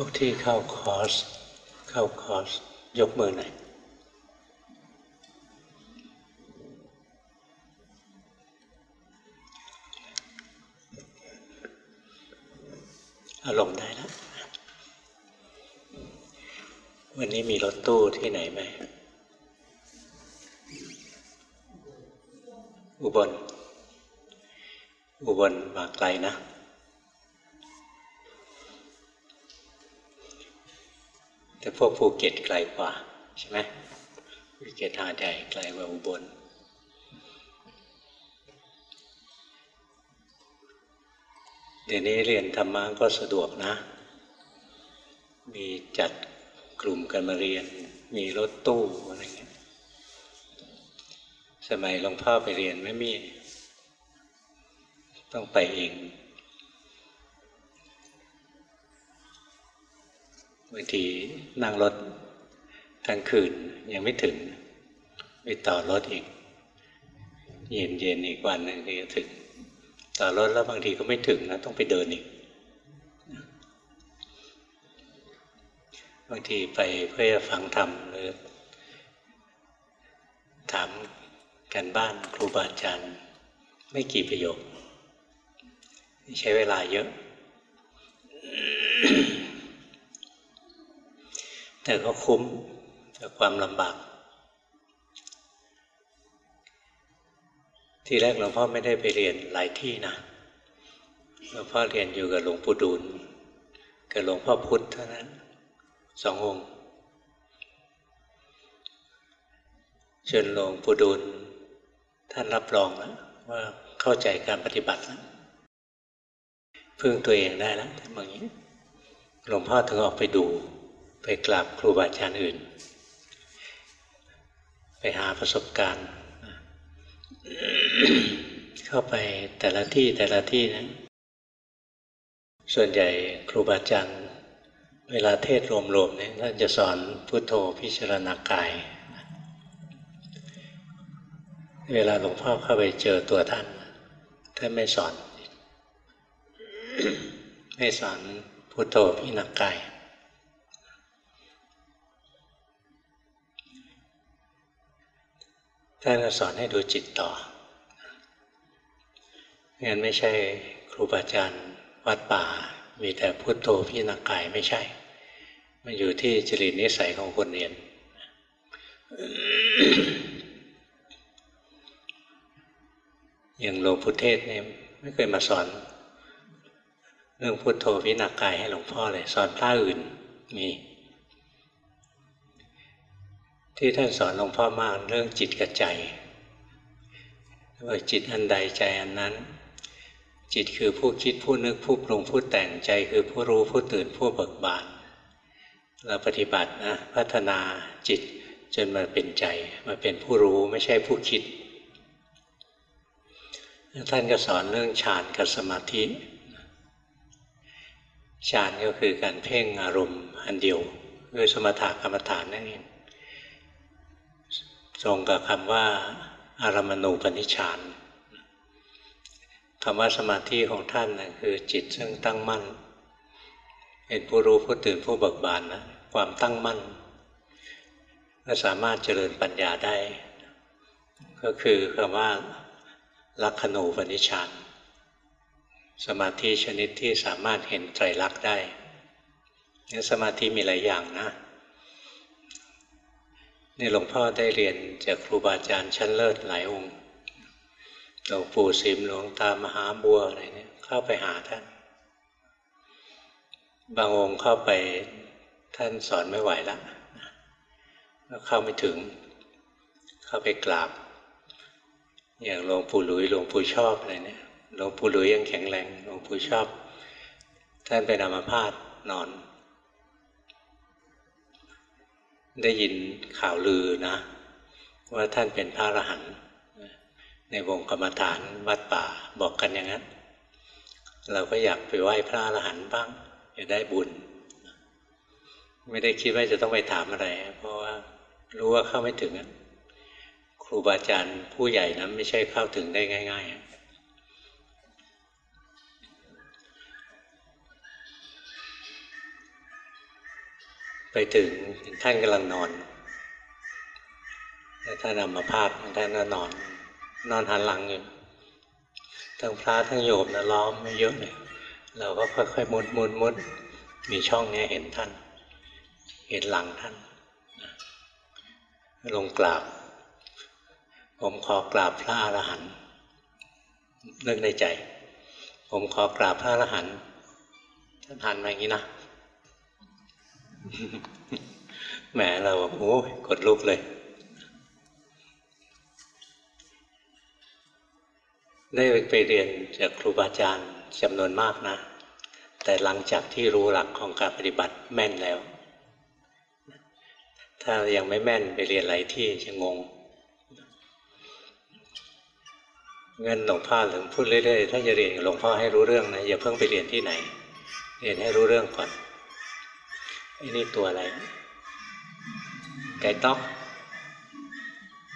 พวกที่เข้าคอร์ส เข้าคอร์ส ยกมือหน่อยอารมณ์ได้แล้ว วันนี้มีรถตู้ที่ไหนไหม อุบล อุบลมาไกลนะ แต่พวกภูเก็ตไกลกว่าใช่ไหมภูเก็ตหาดใหญ่ไกลกว่าอุบลเดี๋ยวนี้เรียนธรรมะก็สะดวกนะ มีจัดกลุ่มกันมาเรียน มีรถตู้อะไรเงี้ย สมัยหลวงพ่อไปเรียนไม่มี ต้องไปเองางทีนั่งรถทั้งคืนยังไม่ถึงไปต่อรถอีก เย็นเย็นอีกวันหนึ่งก็ถึง ต่อรถแล้วบางทีก็ไม่ถึงนะต้องไปเดินอีก บางทีไปเพื่อฟังธรรมหรือถามกันบ้านครูบาอาจารย์ไม่กี่ประโยค ใช้เวลาเยอะ แต่ก็คุ้มกับความลำบาก ที่แรกหลวงพ่อไม่ได้ไปเรียนหลายที่นะหลวงพ่อเรียนอยู่กับหลวงปู่ดูลกับหลวงพ่อพุธเท่านั้นสององค์จนหลวงปู่ดูลท่านรับรองแล้วว่าเข้าใจการปฏิบัติแล้วพึ่งตัวเองได้แล้วทำอย่างนี้หลวงพ่อถึงออกไปดู ไปกราบครูบาอาจารย์อื่น ไปหาประสบการณ์ เข้าไปแต่ละที่แต่ละที่นั้นส่วนใหญ่ครูบาอาจารย์เวลาเทศรวมๆเนี่ยท่านจะสอนพุทโธพิจารณากาย เวลาหลวงพ่อเข้าไปเจอตัวท่าน ท่านไม่สอน ไม่สอนพุทโธพิจารณากาย ท่านสอนให้ดูจิตต่องั้นไม่ใช่ครูบาอาจารย์วัดป่า มีแต่พุทโธพิจารณากายไม่ใช่ มันอยู่ที่จริตนิสัยของคนเรียนอย่างหลวงพุทเทศเนี่ยไม่เคยมาสอน เรื่องพุทโธพิจารณากายให้หลวงพ่อเลย สอนพระอื่นมี ที่ท่านสอนหลวงพ่อมากเรื่องจิตกับใจว่าจิตอันใดใจอันนั้น จิตคือผู้คิดผู้นึกผู้ปรุงผู้แต่งใจคือผู้รู้ผู้ตื่นผู้เบิกบานเราปฏิบัตินะพัฒนาจิตจนมาเป็นใจมาเป็นผู้รู้ไม่ใช่ผู้คิด ท่านก็สอนเรื่องฌานกับสมาธิฌานก็คือการเพ่งอารมณ์อันเดียวคือสมถะกรรมฐานนั่นเอง ตรงกับคำว่าอารมณูปนิชฌานคำว่าสมาธิของท่านนะคือจิตซึ่งตั้งมั่น เป็นผู้รู้ผู้ตื่นผู้เบิกบานนะความตั้งมั่น ก็สามารถเจริญปัญญาได้ ก็คือคำว่าลักขณูปนิชฌานสมาธิชนิดที่สามารถเห็นไตรลักษณ์ได้นี่สมาธิมีหลายอย่างนะ นี่หลวงพ่อได้เรียนจากครูบาอาจารย์ชั้นเลิศหลายองค์หลวงปู่สิมหลวงตามหาบัวอะไรเนี่ยเข้าไปหาท่าน บางองค์เข้าไปท่านสอนไม่ไหวแล้วก็เข้าไม่ถึง เข้าไปกราบ อย่างหลวงปู่หลุยหลวงปู่ชอบอะไรเนี่ยหลวงปู่หลุยยังแข็งแรงหลวงปู่ชอบ ท่านเป็นอัมพาตนอน ได้ยินข่าวลือนะ ว่าท่านเป็นพระอรหันต์ในวงกรรมฐานวัดป่าบอกกันอย่างนั้น เราก็อยากไปไหว้พระอรหันต์บ้างจะได้บุญ ไม่ได้คิดว่าจะต้องไปถามอะไร เพราะว่ารู้ว่าเข้าไม่ถึงครูบาอาจารย์ผู้ใหญ่นะไม่ใช่เข้าถึงได้ง่าย ๆ ไปถึงท่านกำลังนอนท่านอามาพาดท่านก็นอน นอนหันหลังอยู่ทั้งพระทั้งโยมนะล้อมไม่เยอะเลยเราก็ค่อยๆมุดมุดมุดมีช่องนี้เห็นท่าน เห็นหลังท่านลงกราบ ผมขอกราบพระอรหันต์นึกในใจ ผมขอกราบพระอรหันต์ท่านหันมาอย่างนี้นะ แหมเราโอ้กดลุกเลย ได้ไปเรียนจากครูบาอาจารย์จำนวนมากนะ แต่หลังจากที่รู้หลักของการปฏิบัติแม่นแล้ว ถ้ายังไม่แม่นไปเรียนอะไรที่จะงงเงินหลวงพ่อถึงพูดเรื่อยๆ ถ้าจะเรียนหลวงพ่อให้รู้เรื่องนะอย่าเพิ่งไปเรียนที่ไหน เรียนให้รู้เรื่องก่อน นี่ตัวอะไร ไก่ต๊อก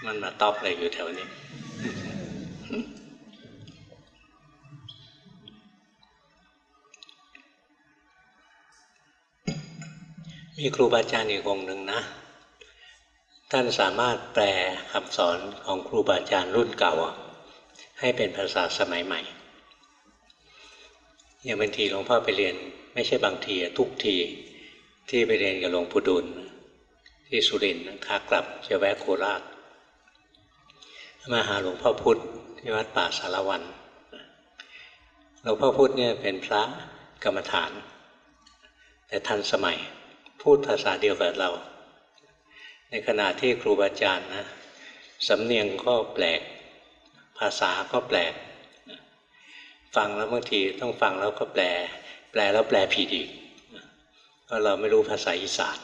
มันมาต๊อกอะไรอยู่แถวนี้ มีครูบาอาจารย์อีกองหนึ่งนะ ท่านสามารถแปลคำสอนของครูบาอาจารย์รุ่นเก่า ให้เป็นภาษาสมัยใหม่อย่างบางทีหลวงพ่อไปเรียน ไม่ใช่บางทีทุกที ที่ไปเรียนกับหลวงปู่ดุลที่สุรินทร์ขากลับจะแวะโคราชมาหาหลวงพ่อพุธที่วัดป่าสารวันหลวงพ่อพุธเนี่ยเป็นพระกรรมฐาน แต่ทันสมัยพูดภาษาเดียวกับเรา ในขณะที่ครูบาอาจารย์นะสำเนียงก็แปลก ภาษาก็แปลก ฟังแล้วบางทีต้องฟังแล้วก็แปล แปลแล้วแปลผิดอีก เพราะเราไม่รู้ภาษาอีสาน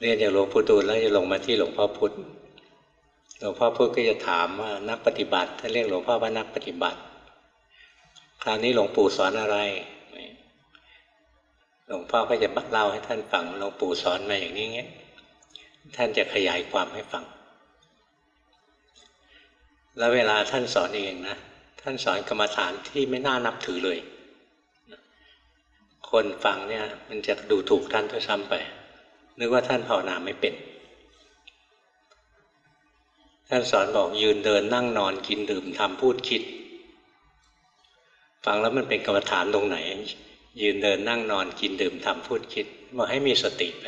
เรียนอย่างหลวงปู่ดูลแล้วจะลงมาที่หลวงพ่อพุธหลวงพ่อพุธก็จะถามว่านักปฏิบัติถ้าเรียกหลวงพ่อว่านักปฏิบัติ คราวนี้หลวงปู่สอนอะไร หลวงพ่อก็จะเล่าให้ท่านฟังหลวงปู่สอนมาอย่างนี้เงี้ยท่านจะขยายความให้ฟัง แล้วเวลาท่านสอนเองนะท่านสอนกรรมฐานที่ไม่น่านับถือเลย คนฟังเนี่ย มันจะดูถูกท่านด้วยซ้ำไป นึกว่าท่านภาวนาไม่เป็น ท่านสอนบอกยืนเดินนั่งนอนกินดื่มทำพูดคิด ฟังแล้วมันเป็นกรรมฐานตรงไหน ยืนเดินนั่งนอนกินดื่มทำพูดคิดบอกให้มีสติไป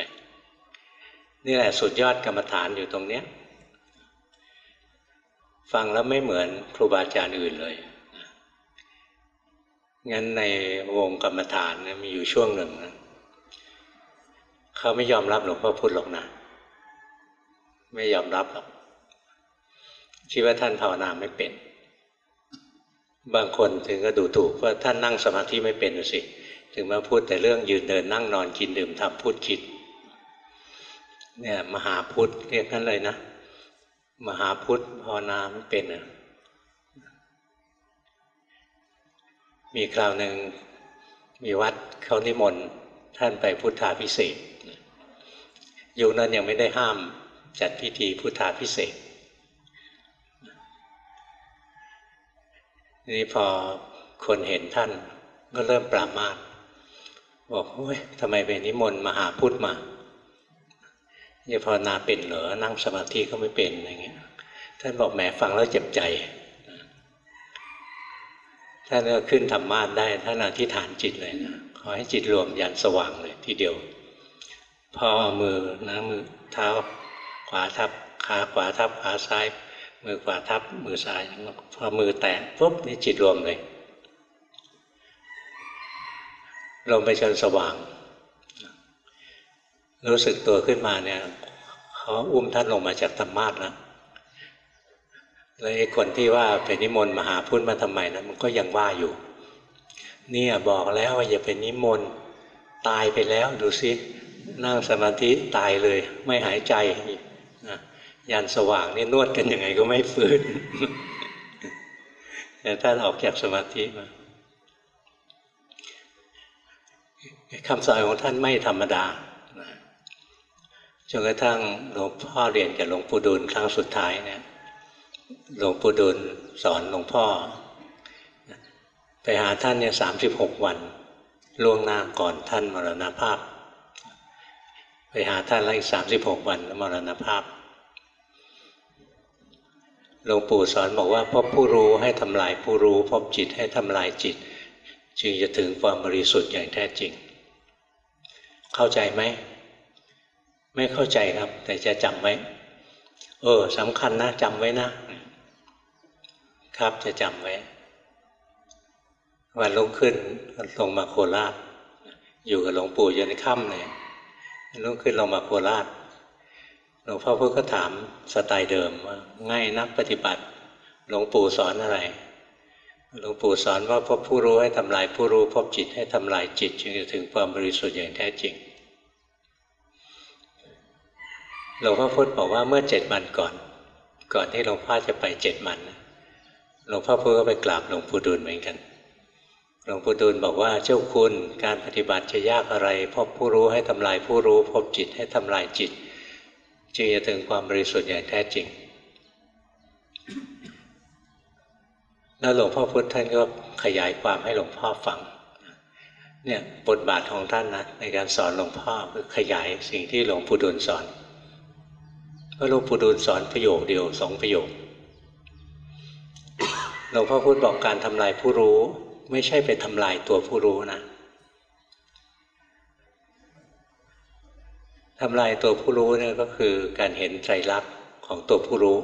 นี่แหละสุดยอดกรรมฐานอยู่ตรงเนี้ยฟังแล้วไม่เหมือนครูบาอาจารย์อื่นเลย งั้นในวงกรรมฐานนะมีอยู่ช่วงหนึ่งนะเขาไม่ยอมรับหลวงพ่อพูดหรอกนะ ไม่ยอมรับหรอกคิดว่าท่านภาวนาไม่เป็น บางคนถึงก็ดูถูกว่าท่านนั่งสมาธิไม่เป็นสิ ถึงมาพูดแต่เรื่องยืนเดินนั่งนอนกินดื่มทำพูดคิด เนี่ยมหาพุทธเรียกนั้นเลยนะ มหาพุทธภาวนาไม่เป็นอะ มีคราวหนึ่งมีวัดเขานิมนต์ท่านไปพุทธาพิเศษยุคนั้นยังไม่ได้ห้ามจัดพิธีพุทธาพิเศษนี่พอคนเห็นท่านก็เริ่มปรามาสบอกโอ้ยทำไมไปนิมนต์มหาพุทธมาจะภาวนาเป็นเหรอนั่งสมาธิก็ไม่เป็นอย่างเงี้ยท่านบอกแหมฟังแล้วเจ็บใจ ท่านก็ขึ้นธรรมาสได้ท่านอธิษฐานจิตเลยนะขอให้จิตรวมยันสว่างเลยทีเดียว พอมือนะมือเท้าขวาทับขาขวาทับขาซ้าย มือขวาทับมือซ้ายพอมือแตะปุ๊บนี่จิตรวมเลยลงไปจนสว่าง รู้สึกตัวขึ้นมาเนี่ยเขาอุ้มท่านลงมาจากธรรมาสแล้ว แล้วไอ้คนที่ว่าเป็นนิมนต์มหาพุทธมาทำไมนะมันก็ยังว่าอยู่ เนี่ยบอกแล้วว่าอย่าเป็นนิมนต์ตายไปแล้วดูสินั่งสมาธิตายเลย ไม่หายใจนะยันสว่างนี่นวดกันยังไงก็ไม่ฟื้นแต่ท่านออกจากสมาธิมาคำสอนของท่านไม่ธรรมดาจนกระทั่งหลวงพ่อเรียนกับหลวงปู่ดูลครั้งสุดท้ายเนี่ย หลวงปู่ดูลสอนหลวงพ่อ ไปหาท่านเนี่ยสามสิบหกวันล่วงหน้าก่อนท่านมรณภาพ ไปหาท่านแล้วอีกสามสิบหกวันแล้วมรณภาพหลวงปู่สอนบอกว่าพบผู้รู้ให้ทำลายผู้รู้ พบจิตให้ทำลายจิต จึงจะถึงความบริสุทธิ์อย่างแท้จริง เข้าใจไหม ไม่เข้าใจครับ แต่จะจำไว้ เออสำคัญนะจำไว้นะ ครับจะจำไว้ วันลงขึ้นลงมาโคราช อยู่กับหลวงปู่จนค่ำเลยลงขึ้นลงมาโคราชหลวงพ่อพุธก็ถามสไตล์เดิมว่าง่ายนักปฏิบัติหลวงปู่สอนอะไรหลวงปู่สอนว่าพบผู้รู้ให้ทำลายผู้รู้พบจิตให้ทำลายจิตจึงจะถึงความบริสุทธิ์อย่างแท้จริงหลวงพ่อพุธบอกว่าเมื่อเจ็ดวันก่อน ก่อนที่หลวงพ่อจะไปเจ็ดวัน หลวงพ่อพุธก็ไปกราบหลวงปู่ดูลเหมือนกันหลวงปู่ดูลบอกว่าเจ้าคุณการปฏิบัติจะยากอะไรพบผู้รู้ให้ทำลายผู้รู้พบจิตให้ทำลายจิต จึงจะถึงความบริสุทธิ์อย่างแท้จริง แล้วหลวงพ่อพุธท่านก็ขยายความให้หลวงพ่อฟังเนี่ยบทบาทของท่านนะในการสอนหลวงพ่อคือขยายสิ่งที่หลวงปู่ดูลสอนเพราะหลวงปู่ดูลสอนประโยคเดียวสองประโยค หลวงพ่อพุธบอกการทำลายผู้รู้ ไม่ใช่ไปทำลายตัวผู้รู้นะทำลายตัวผู้รู้เนี่ยก็คือการเห็นใจรักของตัวผู้รู้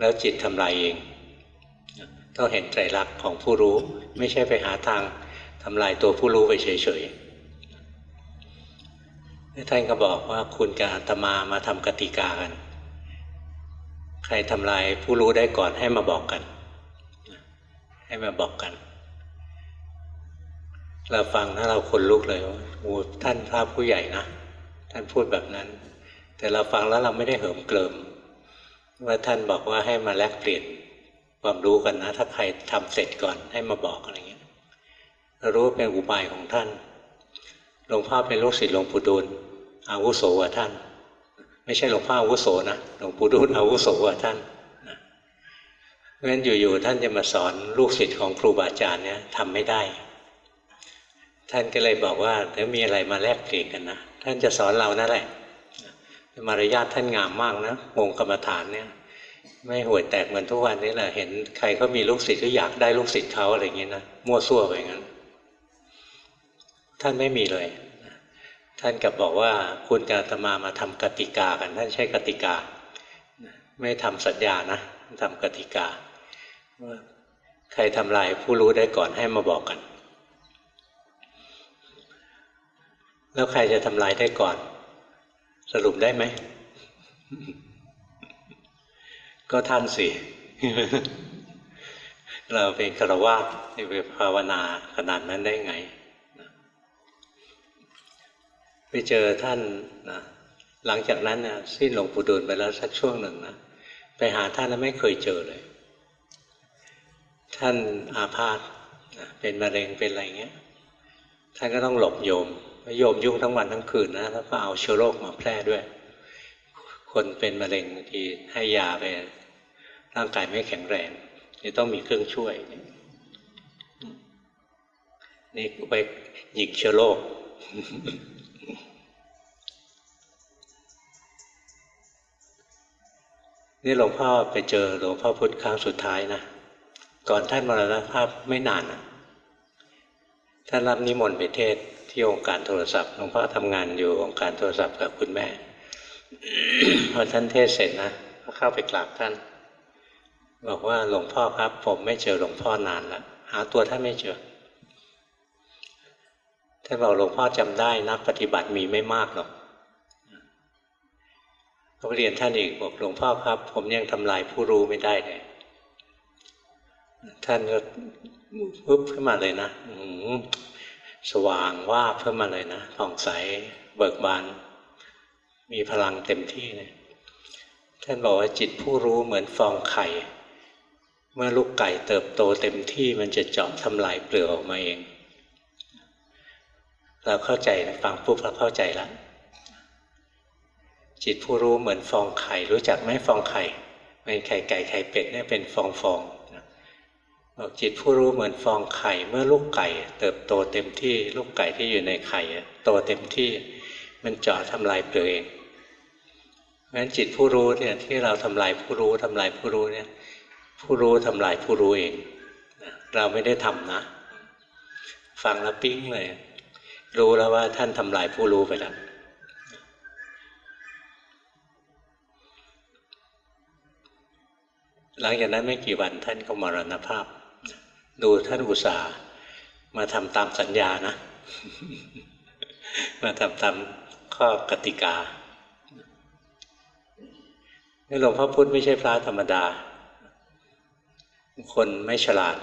แล้วจิตทำลายเอง ต้องเห็นใจรักของผู้รู้ ไม่ใช่ไปหาทางทำลายตัวผู้รู้ไปเฉยๆท่านก็บอกว่าคุณกับอาตมามาทำกติกากัน ใครทำลายผู้รู้ได้ก่อนให้มาบอกกัน ให้มาบอกกัน เราฟังถ้าเราคนลุกเลยว่าโอ้ท่านพระผู้ใหญ่นะท่านพูดแบบนั้น แต่เราฟังแล้วเราไม่ได้เหิมเกลิมว่าท่านบอกว่าให้มาแลกเปลี่ยนความรู้กันนะ ถ้าใครทำเสร็จก่อนให้มาบอกอะไรเงี้ยเรารู้เป็นอุบายของท่านหลวงพ่อเป็นลูกศิษย์หลวงปู่ดูลอาวุโสกว่าท่าน ไม่ใช่หลวงพ่ออาวุโสนะหลวงปู่ดูลอาวุโสกว่าท่าน เพราะฉะนั้นอยู่ๆท่านจะมาสอนลูกศิษย์ของครูบาอาจารย์เนี่ยทำไม่ได้ ท่านก็เลยบอกว่าเดี๋ยวมีอะไรมาแลกเปลี่ยนกันนะท่านจะสอนเรานั่นแหละมารยาทท่านงามมากนะวงกรรมฐานเนี่ย ไม่ห่วยแตกเหมือนทุกวันนี้แหละเห็นใครเขามีลูกศิษย์ก็อยากได้ลูกศิษย์เขาอะไรอย่างนี้นะมั่วซั่วไปงั้น ท่านไม่มีเลย ท่านกับบอกว่าคุณกาตมามาทำกติกากัน ท่านใช้กติกา ไม่ทำสัญญานะทำกติกา ว่าใครทำลายผู้รู้ได้ก่อนให้มาบอกกัน แล้วใครจะทำลายได้ก่อน สรุปได้ไหม ก็ท่านสิเราเป็นฆราวาสจะไปภาวนาขนาดนั้นได้ไง ไปเจอท่านนะหลังจากนั้นนะสิ้นหลวงปู่ดูลไปแล้วสักช่วงหนึ่งนะไปหาท่านแล้วไม่เคยเจอเลย ท่านอาพาธเป็นมะเร็งเป็นอะไรเงี้ยท่านก็ต้องหลบโยมโยมยุ่งทั้งวันทั้งคืนนะแล้วก็เอาเชื้อโรคมาแพร่ด้วย คนเป็นมะเร็งทีให้ยาไปร่างกายไม่แข็งแรงจะต้องมีเครื่องช่วย นี่ไปหยิกเชื้อโรคนี่หลวงพ่อไปเจอหลวงพ่อพุธครั้งสุดท้ายนะ ก่อนท่านมรณภาพไม่นานท่านรับนิมนต์ไปเทศที่องค์การโทรศัพท์หลวงพ่อทำงานอยู่องค์การโทรศัพท์กับคุณแม่พอท่านเทศเสร็จนะก็เข้าไปกราบท่าน บอกว่าหลวงพ่อครับ ผมไม่เจอหลวงพ่อนานแล้วหาตัวท่านไม่เจอท่านบอกหลวงพ่อจำได้นักปฏิบัติมีไม่มากหรอกก็เรียนท่านอีกบอกหลวงพ่อครับ ผมยังทำลายผู้รู้ไม่ได้เลย ท่านก็ปุ๊บขึ้นมาเลยนะสว่างว่าเพิ่มมาเลยนะผ่องใสเบิกบาน มีพลังเต็มที่เลยท่านบอกว่าจิตผู้รู้เหมือนฟองไข่ เมื่อลูกไก่เติบโตเต็มที่มันจะเจาะทำลายเปลือกออกมาเอง เราเข้าใจฟังปุ๊บเราเข้าใจแล้วจิตผู้รู้เหมือนฟองไข่ รู้จักไหมฟองไข่เป็นไข่ไก่ไข่เป็ดเนี่ยเป็นฟองฟอง บอกจิตผู้รู้เหมือนฟองไข่ เมื่อลูกไก่ เติบโตเต็มที่ลูกไก่ที่อยู่ในไข่โตเต็มที่มันเจาะทำลายเปลือกเองงั้นจิตผู้รู้เนี่ยที่เราทำลายผู้รู้ทำลายผู้รู้เนี่ยผู้รู้ทำลายผู้รู้เอง เราไม่ได้ทำนะ ฟังแล้วปิ้งเลย รู้แล้วว่าท่านทำลายผู้รู้ไปแล้วหลังจากนั้นไม่กี่วันท่านก็มรณภาพ ดูท่านอุตสาห์มาทำตามสัญญานะ มาทำตามข้อกติกาหลวงพ่อพุธไม่ใช่พระธรรมดา คนไม่ฉลาด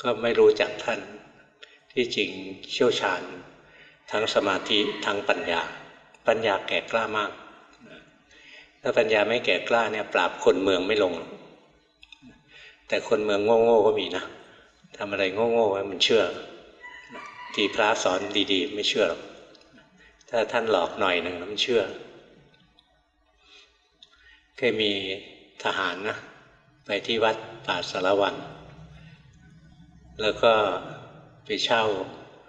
ก็ไม่รู้จักท่าน ที่จริงเชี่ยวชาญ ทั้งสมาธิทั้งปัญญา ปัญญาแก่กล้ามาก ถ้าปัญญาไม่แก่กล้าเนี่ยปราบคนเมืองไม่ลง แต่คนเมืองโง่ๆก็มีนะ ทำอะไรโง่ๆไว้มันเชื่อทีพระสอนดีๆ ไม่เชื่อหรอกถ้าท่านหลอกหน่อยหนึ่งมันเชื่อ เคยมีทหารนะไปที่วัดป่าสารวัน แล้วก็ไปเช่า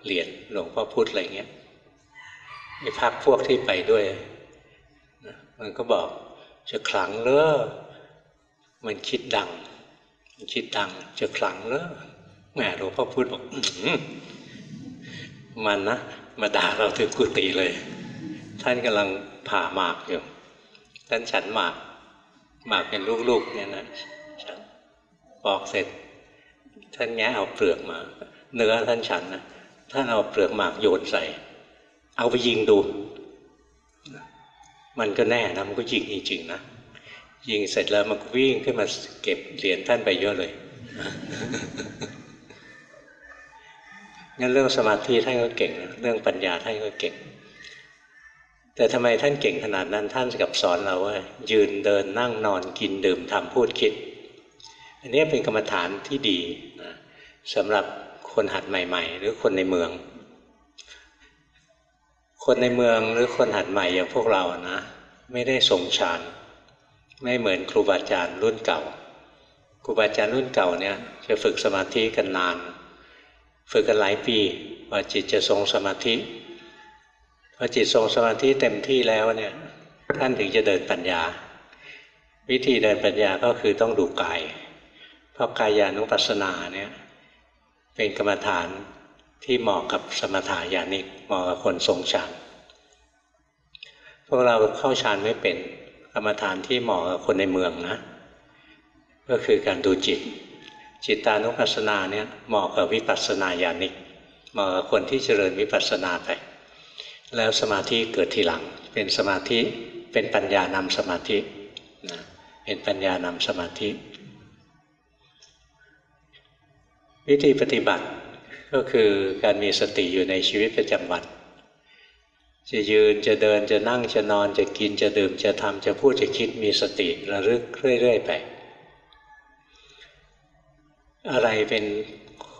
เหรียญหลวงพ่อพุธอะไรเงี้ยไอ้พักพวกที่ไปด้วย มันก็บอกจะขลังเลอมันคิดดัง มันคิดดังจะขลังเลอ แหมหลวงพ่อพุธบอกมันนะมาด่าเราถึงกุฏิเลย ท่านกำลังผ่าหมากอยู่ท่านฉันหมาก หมากเป็นลูกๆเนี่ยนะฉันปอกเสร็จ ท่านแงะเอาเปลือกมา เนื้อท่านฉันนะท่านเอาเปลือกหมากโยนใส่ เอาไปยิงดู มันก็แน่นะมันก็ยิงจริงๆนะยิงเสร็จแล้วมันก็วิ่งขึ้นมาเก็บเหรียญท่านไปเยอะเลย งั้นเรื่องสมาธิท่านก็เก่ง เรื่องปัญญาท่านก็เก่ง แต่ทำไมท่านเก่งขนาดนั้นท่านกับสอนเราว่า ยืนเดินนั่งนอนกินดื่มทำพูดคิด อันนี้เป็นกรรมฐานที่ดีนะสำหรับคนหัดใหม่ ๆ หรือคนในเมือง คนในเมืองหรือคนหัดใหม่อย่างพวกเรานะ ไม่ได้ทรงฌานไม่เหมือนครูบาอาจารย์รุ่นเก่าครูบาอาจารย์รุ่นเก่าเนี่ยจะฝึกสมาธิกันนาน ฝึกกันหลายปีว่าจิตจะทรงสมาธิพอจิตทรงสมาธิเต็มที่แล้วเนี่ยท่านถึงจะเดินปัญญา วิธีเดินปัญญาก็คือต้องดูกาย เพราะกายานุปัสสนาเนี่ยเป็นกรรมฐานที่เหมาะกับสมถายานิกเหมาะกับคนทรงฌานพวกเราเข้าฌานไม่เป็นกรรมฐานที่เหมาะกับคนในเมืองนะ ก็คือการดูจิต จิตตานุปัสสนาเนี่ยเหมาะกับวิปัสสนาญาณิกเหมาะกับคนที่เจริญวิปัสสนาไป แล้วสมาธิเกิดทีหลัง เป็นสมาธิเป็นปัญญานำสมาธินะเป็นปัญญานำสมาธิ วิธีปฏิบัติก็คือการมีสติอยู่ในชีวิตประจำวันจะยืนจะเดินจะนั่งจะนอนจะกินจะดื่มจะทำจะพูดจะคิดมีสติระลึกเรื่อย ๆ ไป อะไรเป็น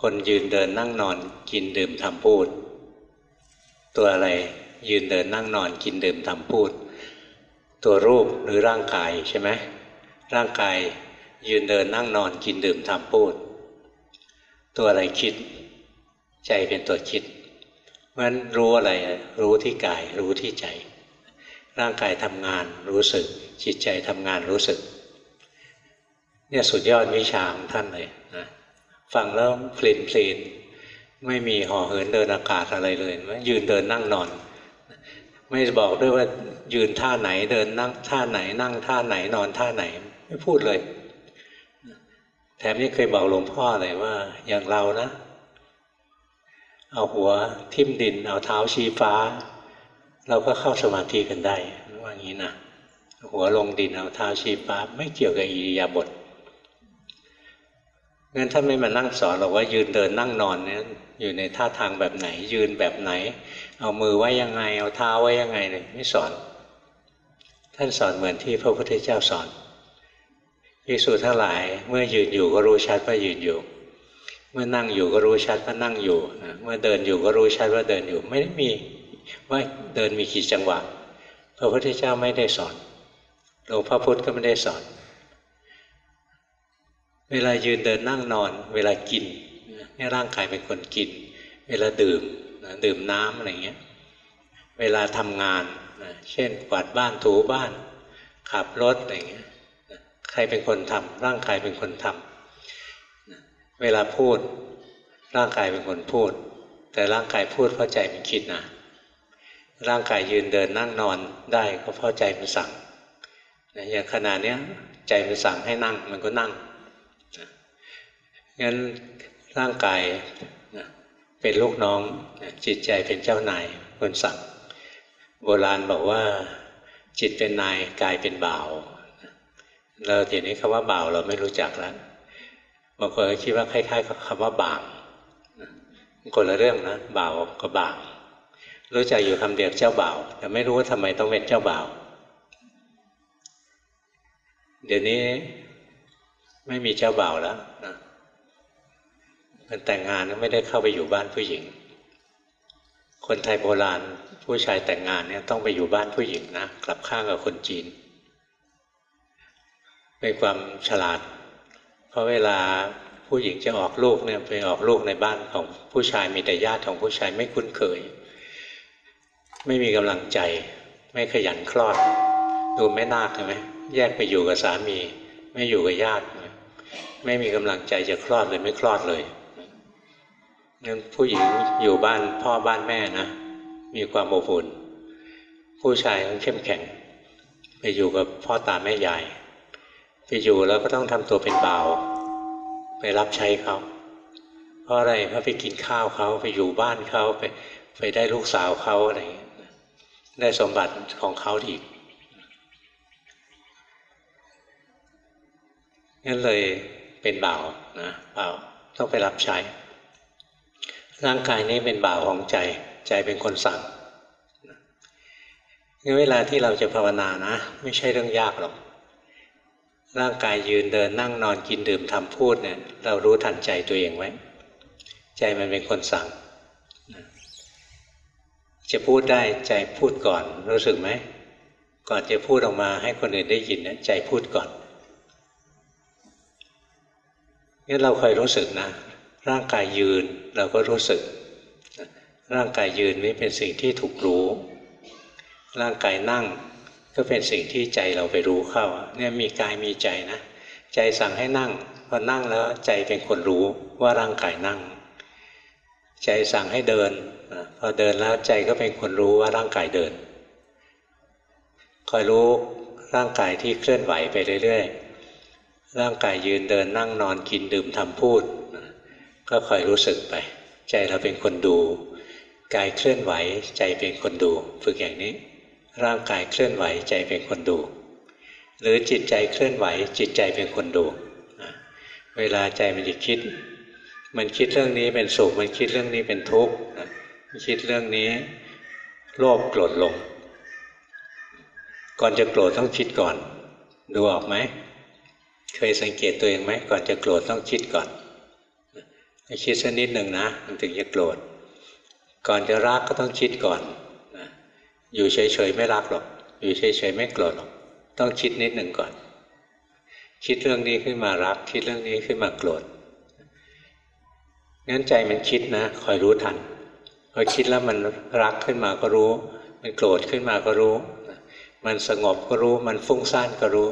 คนยืนเดินนั่งนอนกินดื่มทำพูด ตัวอะไรยืนเดินนั่งนอนกินดื่มทำพูด ตัวรูปหรือร่างกายใช่ไหมร่างกายยืนเดินนั่งนอนกินดื่มทำพูด ตัวอะไรคิด ใจเป็นตัวคิดเพราะฉะนั้นรู้อะไรรู้ที่กายรู้ที่ใจ ร่างกายทำงานรู้สึก จิตใจทำงานรู้สึกเนี่ยสุดยอดวิชาของท่านเลยนะ ฟังแล้วเพลินเพลินไม่มีห่อเหินเดินอากาศอะไรเลยยืนเดินนั่งนอน ไม่บอกด้วยว่ายืนท่าไหนเดินนั่งท่าไหนนั่งท่าไหนนอนท่าไหน ไม่พูดเลย แถมยังเคยบอกหลวงพ่อเลยว่า อย่างเรานะ เอาหัวทิ่มดิน เอาเท้าชี้ฟ้า เราก็เข้าสมาธิกันได้ว่างี้นะหัวลงดินเอาเท้าชี้ฟ้าไม่เกี่ยวกับอิริยาบถ งั้นท่านไม่มานั่งสอนเราว่ายืนเดินนั่งนอนเนี่ยอยู่ในท่าทางแบบไหน ยืนแบบไหน เอามือไว้ยังไง เอาเท้าไว้ยังไงเลยไม่สอน ท่านสอนเหมือนที่พระพุทธเจ้าสอนพิสูจทั้งหลายเมื่อยืนอยู่ก็รู้ชัดว่ายืนอยู่ เมื่อนั่งอยู่ก็รู้ชัดว่านั่งอยู่เมื่อเดินอยู่ก็รู้ชัดว่าเดินอยู่ ไม่ได้มีว่าเดินมีกี่จังหวะพระพุทธเจ้าไม่ได้สอนหลวงพ่อพุธก็ไม่ได้สอน เวลายืนเดินนั่งนอน เวลากินนี่ร่างกายเป็นคนกิน เวลาดื่มดื่มน้ำอะไรเงี้ยเวลาทำงานเช่นกวาดบ้านถูบ้าน ขับรถอะไรเงี้ยใครเป็นคนทำร่างกายเป็นคนทำเวลาพูด ร่างกายเป็นคนพูด แต่ร่างกายพูดเพราะใจมันคิดนะร่างกายยืนเดินนั่งนอนได้ก็เพราะใจมันสั่งอย่างขณะเนี้ยใจมันสั่งให้นั่งมันก็นั่ง งั้นร่างกายเป็นลูกน้องจิตใจเป็นเจ้านายคนสั่ง โบราณบอกว่าจิตเป็นนายกายเป็นบ่าวเราทีนี้คำว่าบ่าวเราไม่รู้จักแล้วบางคนคิดว่าคล้ายๆกับคำว่าบางคนละเรื่องนะบ่าวกับบางรู้จักอยู่คำเดียวเจ้าบ่าวแต่ไม่รู้ว่าทำไมต้องเป็นเจ้าบ่าวเดี๋ยวนี้ไม่มีเจ้าบ่าวแล้วนะ มันแต่งงานก็ไม่ได้เข้าไปอยู่บ้านผู้หญิง คนไทยโบราณผู้ชายแต่งงานเนี่ยต้องไปอยู่บ้านผู้หญิงนะกลับข้างกับคนจีนเป็นความฉลาด เพราะเวลาผู้หญิงจะออกลูกเนี่ยไปออกลูกในบ้านของผู้ชายมีแต่ญาติของผู้ชายไม่คุ้นเคย ไม่มีกำลังใจ ไม่ขยันคลอด ดูแม่นาคเห็นไหมแยกไปอยู่กับสามี ไม่อยู่กับญาติ ไม่มีกำลังใจจะคลอดเลยไม่คลอดเลย งั้นผู้หญิงอยู่บ้านพ่อบ้านแม่นะ มีความอบอุ่น ผู้ชายต้องเข้มแข็ง ไปอยู่กับพ่อตาแม่ยาย ไปอยู่แล้วก็ต้องทำตัวเป็นเบาไปรับใช้เขาเพราะอะไรเพราะไปกินข้าวเขาไปอยู่บ้านเขาไปไปได้ลูกสาวเขาอะไรได้สมบัติของเขาอีกงั้นเลยเป็นบ่าวนะบ่าวต้องไปรับใช้ ร่างกายนี้เป็นบ่าวของใจ ใจเป็นคนสั่งงั้นเวลาที่เราจะภาวนานะ ไม่ใช่เรื่องยากหรอก ร่างกายยืนเดินนั่งนอนกินดื่มทำพูดเนี่ย เรารู้ทันใจตัวเองไว้ ใจมันเป็นคนสั่ง จะพูดได้ใจพูดก่อน รู้สึกไหม ก่อนจะพูดออกมาให้คนอื่นได้ยินนะใจพูดก่อนงั้นเราคอยรู้สึกนะ ร่างกายยืน เราก็รู้สึก ร่างกายยืนนี่เป็นสิ่งที่ถูกรู้ ร่างกายนั่งก็เป็นสิ่งที่ใจเราไปรู้เข้าเนี่ยมีกายมีใจนะ ใจสั่งให้นั่งพอนั่งแล้วใจเป็นคนรู้ว่าร่างกายนั่ง ใจสั่งให้เดินพอเดินแล้วใจก็เป็นคนรู้ว่าร่างกายเดินคอยรู้ร่างกายที่เคลื่อนไหวไปเรื่อยๆ ร่างกายยืนเดินนั่งนอนกินดื่มทำพูด ก็คอยรู้สึกไป ใจเราเป็นคนดู กายเคลื่อนไหว ใจเป็นคนดู ฝึกอย่างนี้ ร่างกายเคลื่อนไหวใจเป็นคนดู หรือจิตใจเคลื่อนไหว จิตใจเป็นคนดู เวลาใจมันจะคิด มันคิดเรื่องนี้เป็นสุข มันคิดเรื่องนี้เป็นทุกข์มันคิดเรื่องนี้ โลภโกรธลง ก่อนจะโกรธต้องคิดก่อน ดูออกไหม เคยสังเกตตัวเองไหม ก่อนจะโกรธต้องคิดก่อน คิดสักนิดหนึ่งนะมันถึงจะโกรธ ก่อนจะรักก็ต้องคิดก่อนอยู่เฉยๆไม่รักหรอก อยู่เฉยๆไม่โกรธหรอก ต้องคิดนิดหนึ่งก่อน คิดเรื่องนี้ขึ้นมารัก คิดเรื่องนี้ขึ้นมาโกรธงั้นใจมันคิดนะคอยรู้ทันพอคิดแล้วมันรักขึ้นมาก็รู้ มันโกรธขึ้นมาก็รู้ มันสงบก็รู้ มันฟุ้งซ่านก็รู้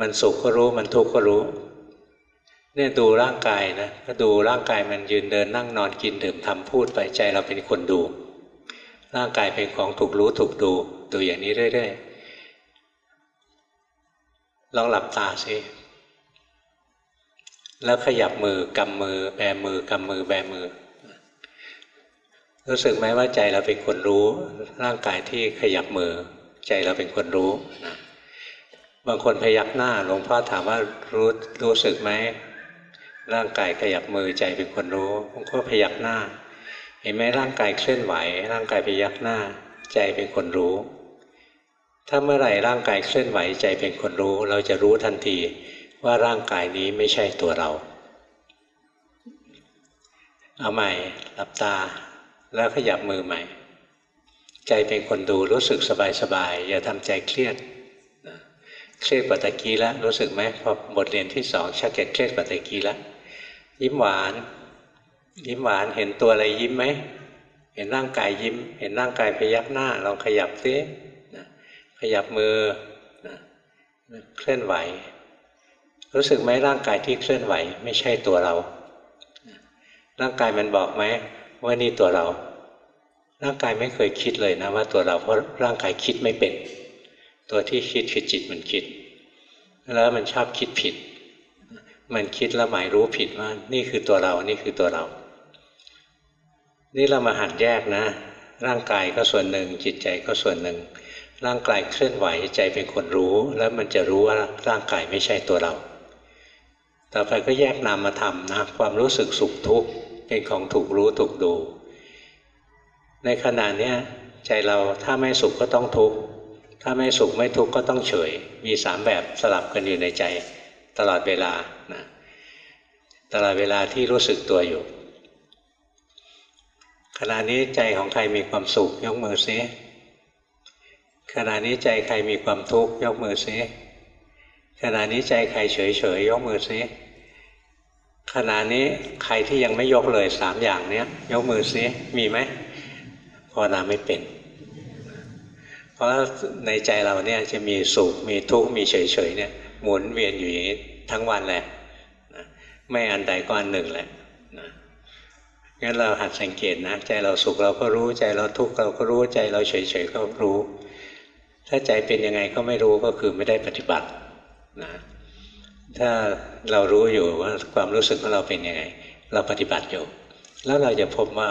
มันสุขก็รู้ มันทุกข์ก็รู้ เนี่ยดูร่างกายนะก็ดูร่างกายมันยืนเดินนั่งนอนกินดื่มทำพูดไปใจเราเป็นคนดู ร่างกายเป็นของถูกรู้ถูกดูดูอย่างนี้เรื่อยๆลองหลับตาสิแล้วขยับมือกำมือแบมือกำมือแบมือ รู้สึกไหมว่าใจเราเป็นคนรู้ ร่างกายที่ขยับมือ ใจเราเป็นคนรู้นะบางคนพยักหน้าหลวงพ่อถามว่ารู้รู้สึกไหม ร่างกายขยับมือใจเป็นคนรู้บางคนพยักหน้า เห็นไหมร่างกายเคลื่อนไหว ร่างกายไปยักหน้า ใจเป็นคนรู้ ถ้าเมื่อไหร่ร่างกายเคลื่อนไหวใจเป็นคนรู้ เราจะรู้ทันทีว่าร่างกายนี้ไม่ใช่ตัวเรา เอาใหม่หลับตา แล้วขยับมือใหม่ ใจเป็นคนดูรู้สึกสบายๆอย่าทำใจเครียดเครียดกว่าตะกี้แล้วรู้สึกไหมพอบทเรียนที่สองชักจะเครียดกว่าตะกี้แล้ว ยิ้มหวาน ยิ้มหวานเห็นตัวอะไรยิ้มไหม เห็นร่างกายยิ้ม เห็นร่างกายพยักหน้าลองขยับซิขยับมือเคลื่อนไหว รู้สึกไหมร่างกายที่เคลื่อนไหว ไม่ใช่ตัวเรา ร่างกายมันบอกไหมว่านี่ตัวเรา ร่างกายไม่เคยคิดเลยนะว่าตัวเราเพราะร่างกายคิดไม่เป็น ตัวที่คิดคือจิตมันคิด แล้วมันชอบคิดผิด มันคิดแล้วหมายรู้ผิดว่า นี่คือตัวเรา นี่คือตัวเรา นี่เรามาหัดแยกนะ ร่างกายก็ส่วนหนึ่ง จิตใจก็ส่วนหนึ่ง ร่างกายเคลื่อนไหวใจเป็นคนรู้ แล้วมันจะรู้ว่าร่างกายไม่ใช่ตัวเรา ต่อไปก็แยกนามธรรมนะความรู้สึกสุขทุกข์เป็นของถูกรู้ถูกดู ในขณะนี้ใจเราถ้าไม่สุขก็ต้องทุกข์ถ้าไม่สุขไม่ทุกข์ก็ต้องเฉย มีสามแบบสลับกันอยู่ในใจ ตลอดเวลานะตลอดเวลาที่รู้สึกตัวอยู่ ขณะนี้ใจของใครมีความสุขยกมือซิขณะนี้ใจใครมีความทุกข์ยกมือซิขณะนี้ใจใครเฉยเฉยยกมือซิขณะนี้ใครที่ยังไม่ยกเลยสามอย่างเนี้ยยกมือซิมีไหมภาวนาไม่เป็น เพราะในใจเราเนี่ยจะมีสุขมีทุกข์มีเฉยเฉยเนี่ย หมุนเวียนอยู่อย่างนี้ทั้งวันแหละไม่อันใดก็อันหนึ่งแหละงั้นเราหัดสังเกตนะใจเราสุขเราก็รู้ใจเราทุกข์เราก็รู้ใจเราเฉยเฉยก็รู้ ถ้าใจเป็นยังไงก็ไม่รู้ก็คือไม่ได้ปฏิบัตินะถ้าเรารู้อยู่ว่าความรู้สึกของเราเป็นยังไง เราปฏิบัติอยู่ แล้วเราจะพบว่า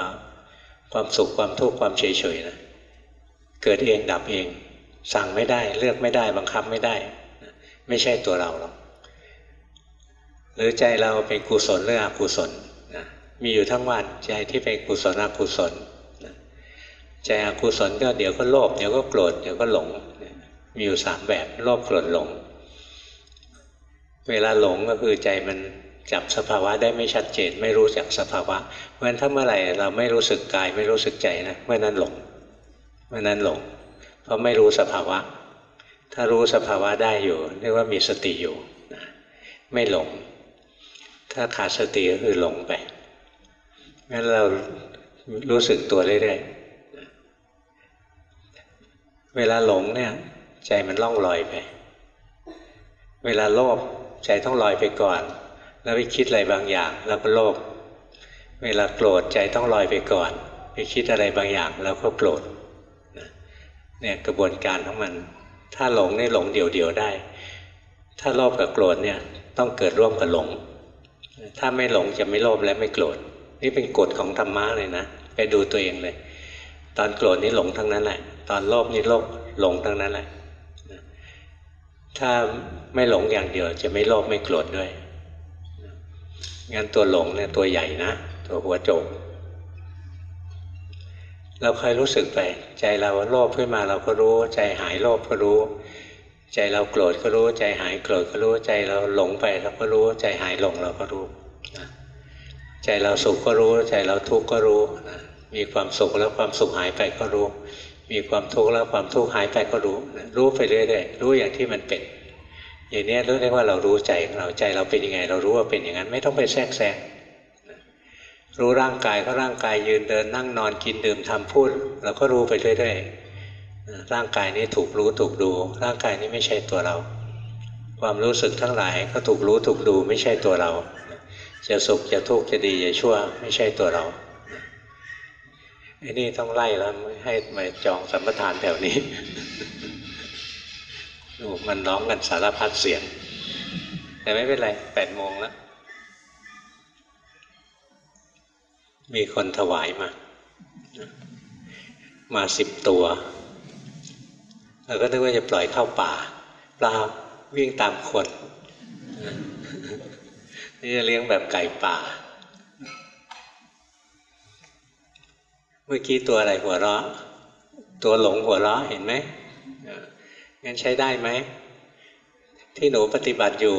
ความสุขความทุกข์ความเฉยเฉยนะเกิดเองดับเอง สั่งไม่ได้เลือกไม่ได้บังคับไม่ได้ ไม่ใช่ตัวเราหรอกหรือใจเราเป็นกุศลหรืออกุศลนะมีอยู่ทั้งวันใจที่เป็นกุศลอกุศลใจอกุศลก็เดี๋ยวก็โลภเดี๋ยวก็โกรธเดี๋ยวก็หลง มีอยู่สามแบบโลภโกรธหลง เวลาหลงก็คือใจมันจับสภาวะได้ไม่ชัดเจน ไม่รู้จักสภาวะ เพราะฉะนั้นถ้าเมื่อไหร่เราไม่รู้สึกกายไม่รู้สึกใจนะเมื่อนั้นหลงเมื่อนั้นหลง เพราะไม่รู้สภาวะ ถ้ารู้สภาวะได้อยู่ เรียกว่ามีสติอยู่ไม่หลง ถ้าขาดสติก็คือหลงไปงั้นเรารู้สึกตัวเรื่อยๆเวลาหลงเนี่ย ใจมันล่องลอยไป เวลาโลภใจต้องลอยไปก่อน แล้วไปคิดอะไรบางอย่าง แล้วก็โลภเวลาโกรธใจต้องลอยไปก่อน ไปคิดอะไรบางอย่าง แล้วก็โกรธเนี่ยกระบวนการของมัน ถ้าหลงนี่หลงเดี่ยวๆได้ ถ้าโลภกับโกรธเนี่ยต้องเกิดร่วมกับหลง ถ้าไม่หลงจะไม่โลภและไม่โกรธ นี่เป็นกฎของธรรมะเลยนะ ไปดูตัวเองเลย ตอนโกรธนี่หลงทั้งนั้นแหละ ตอนโลภนี่โลภหลงทั้งนั้นแหละ ถ้าไม่หลงอย่างเดียวจะไม่โลภไม่โกรธด้วย งั้นตัวหลงเนี่ยตัวใหญ่นะ ตัวหัวโจก เราเคยรู้สึกไป ใจเราโลภขึ้นมาเราก็รู้ ใจหายโลภก็รู้ ใจเราโกรธก็รู้ ใจหายโกรธก็รู้ ใจเราหลงไปเราก็รู้ ใจหายหลงเราก็รู้ใจเราสุขก็รู้ ใจเราทุกข์ก็รู้มีความสุขแล้วความสุขหายไปก็รู้ มีความทุกข์แล้วความทุกข์หายไปก็รู้รู้ไปเรื่อยๆรู้อย่างที่มันเป็น อย่างนี้เรียกว่าเรารู้ใจเราใจเราเป็นยังไง เรารู้ว่าเป็นอย่างนั้นไม่ต้องไปแทรกแซง รู้ร่างกายก็ร่างกายยืนเดินนั่งนอนกินดื่มทำพูดเราก็รู้ไปเรื่อยๆร่างกายนี้ถูกรู้ถูกดู ร่างกายนี้ไม่ใช่ตัวเรา ความรู้สึกทั้งหลายก็ถูกรู้ถูกดูไม่ใช่ตัวเรา จะสุขจะทุกข์จะดีจะชั่วไม่ใช่ตัวเราไอ้นี่ต้องไล่แล้วให้มาจองสัมปทานแถวนี้ดูมันร้องกันสารพัดเสียง แต่ไม่เป็นไรแปดโมงแล้ว มีคนถวายมา มาสิบตัวเราก็นึกว่าจะปล่อยเข้าป่าเปล่าวิ่งตามคนนี่จะเลี้ยงแบบไก่ป่า เมื่อกี้ตัวอะไรหัวเราะ ตัวหลงหัวเราะเห็นไหมงั้นใช้ได้ไหม ที่หนูปฏิบัติอยู่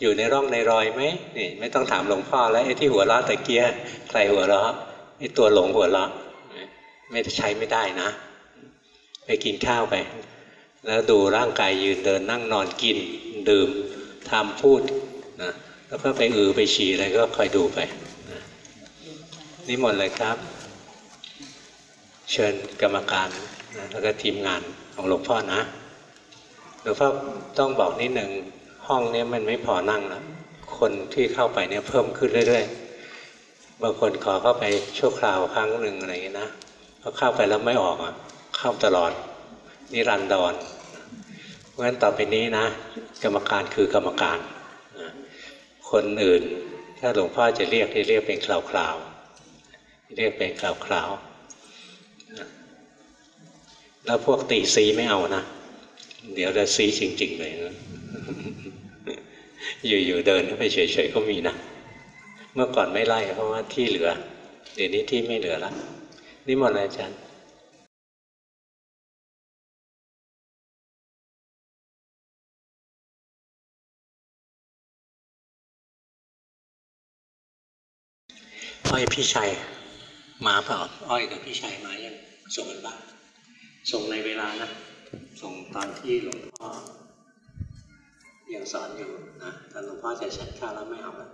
อยู่ในร่องในรอยไหมนี่ไม่ต้องถามหลวงพ่อแล้วไอ้ที่หัวเราะตะเกียใครหัวเราะไอ้ตัวหลงหัวเราะไม่ใช้ไม่ได้นะ ไปกินข้าวไป แล้วดูร่างกายยืนเดินนั่งนอนกินดื่มทำพูดนะแล้วก็ไปอือไปฉี่อะไรก็คอยดูไปนะนี่หมดเลยครับ เชิญกรรมการนะแล้วก็ทีมงานของหลวงพ่อนะหลวงพ่อต้องบอกนิดหนึ่ง ห้องนี้มันไม่พอนั่งแล้วคนที่เข้าไปเนี่ยเพิ่มขึ้นเรื่อยๆ บางคนขอเข้าไปชั่วคราวครั้งหนึ่งอะไรอย่างนี้นะพอเข้าไปแล้วไม่ออกอะ เข้าตลอดนิรันดรเพราะฉะนั้นต่อไปนี้นะ กรรมการคือกรรมการ คนอื่น ถ้าหลวงพ่อจะเรียกที่เรียกเป็นคราวๆเรียกเป็นคราวๆแล้วพวกตีซีไม่เอานะ เดี๋ยวจะซีจริง ๆ เลยนะ อยู่ๆเดินเข้าไปเฉยๆก็มีนะ เมื่อก่อนไม่ไล่เพราะว่าที่เหลือ เดี๋ยวนี้ที่ไม่เหลือและนี่หมดเลยอาจารย์อ้อยพี่ชัยมาเปล่าอ้อยกับพี่ชัยมายังส่งกันบ้างส่งในเวลานะ ส่งตอนที่หลวงพ่อ ยังสอนอยู่นะแต่หลวงพ่อจะฉันข้าวแล้วไม่เอาละ